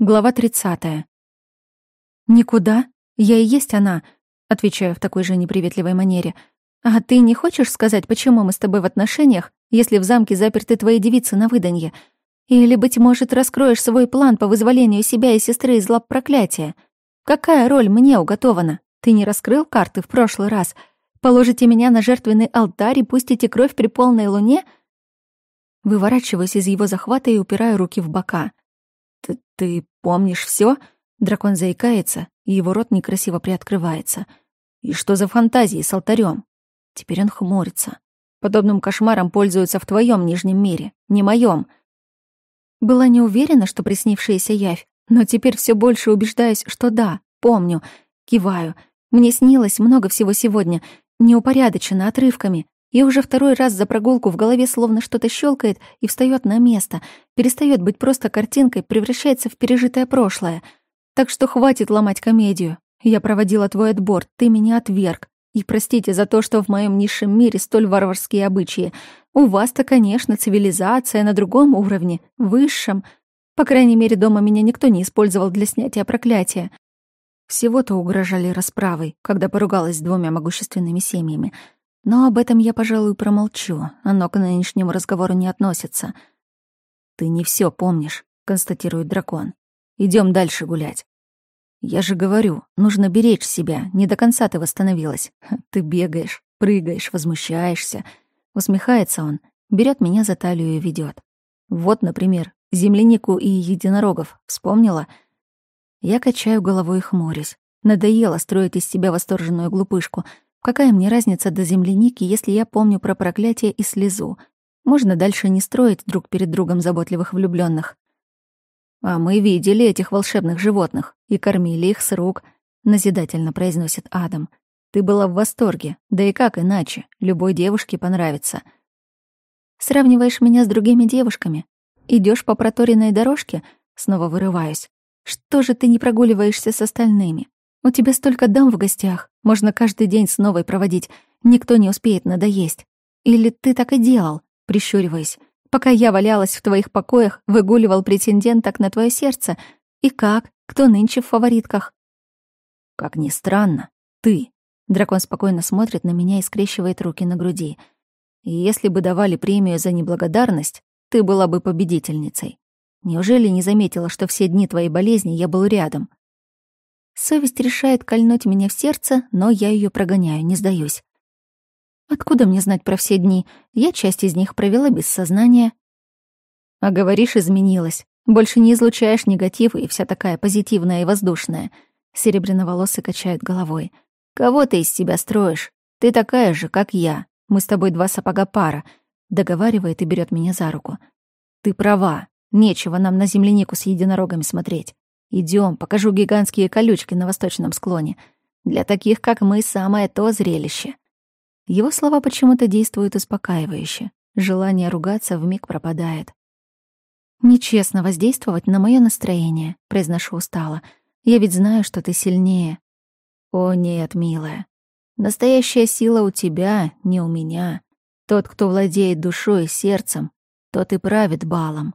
Глава 30. «Никуда? Я и есть она», — отвечаю в такой же неприветливой манере. «А ты не хочешь сказать, почему мы с тобой в отношениях, если в замке заперты твои девицы на выданье? Или, быть может, раскроешь свой план по вызволению себя и сестры из лап проклятия? Какая роль мне уготована? Ты не раскрыл карты в прошлый раз? Положите меня на жертвенный алтарь и пустите кровь при полной луне?» Выворачиваюсь из его захвата и упираю руки в бока. «Ты, ты помнишь все? Дракон заикается, и его рот некрасиво приоткрывается. «И что за фантазии с алтарем? Теперь он хмурится. Подобным кошмаром пользуются в твоем нижнем мире, не моем. Была не уверена, что приснившаяся явь, но теперь все больше убеждаюсь, что да, помню. Киваю. Мне снилось много всего сегодня, неупорядоченно, отрывками. И уже второй раз за прогулку в голове словно что-то щелкает и встает на место, перестает быть просто картинкой, превращается в пережитое прошлое. Так что хватит ломать комедию. Я проводила твой отбор, ты меня отверг. И простите за то, что в моем низшем мире столь варварские обычаи. У вас-то, конечно, цивилизация на другом уровне, высшем. По крайней мере, дома меня никто не использовал для снятия проклятия. Всего-то угрожали расправой, когда поругалась с двумя могущественными семьями — но об этом я, пожалуй, промолчу. Оно к нынешнему разговору не относится. «Ты не все помнишь», — констатирует дракон. Идем дальше гулять». «Я же говорю, нужно беречь себя. Не до конца ты восстановилась. Ты бегаешь, прыгаешь, возмущаешься». Усмехается он, берет меня за талию и ведет. Вот, например, землянику и единорогов. Вспомнила? Я качаю головой и хмурюсь. Надоело строить из себя восторженную глупышку — Какая мне разница до земляники, если я помню про проклятие и слезу? Можно дальше не строить друг перед другом заботливых влюбленных. А мы видели этих волшебных животных и кормили их с рук, назидательно произносит Адам. Ты была в восторге, да и как иначе? Любой девушке понравится. Сравниваешь меня с другими девушками? Идешь по проторенной дорожке? Снова вырываюсь. Что же ты не прогуливаешься с остальными? У тебя столько дам в гостях, можно каждый день с новой проводить, никто не успеет надоесть. Или ты так и делал, прищуриваясь, пока я валялась в твоих покоях, выгуливал претенденток на твое сердце. И как? Кто нынче в фаворитках? Как ни странно, ты. Дракон спокойно смотрит на меня и скрещивает руки на груди. Если бы давали премию за неблагодарность, ты была бы победительницей. Неужели не заметила, что все дни твоей болезни я был рядом? Совесть решает кольнуть меня в сердце, но я ее прогоняю, не сдаюсь. Откуда мне знать про все дни? Я часть из них провела без сознания. А говоришь, изменилась. Больше не излучаешь негатив и вся такая позитивная и воздушная. Серебряноволосый качает головой. Кого ты из себя строишь? Ты такая же, как я. Мы с тобой два сапога пара. Договаривает и берет меня за руку. Ты права. Нечего нам на землянику с единорогами смотреть. Идем, покажу гигантские колючки на восточном склоне. Для таких, как мы, самое то зрелище. Его слова почему-то действуют успокаивающе. Желание ругаться вмиг пропадает. «Нечестно воздействовать на мое настроение», — произношу устало. «Я ведь знаю, что ты сильнее». «О нет, милая. Настоящая сила у тебя, не у меня. Тот, кто владеет душой и сердцем, тот и правит балом.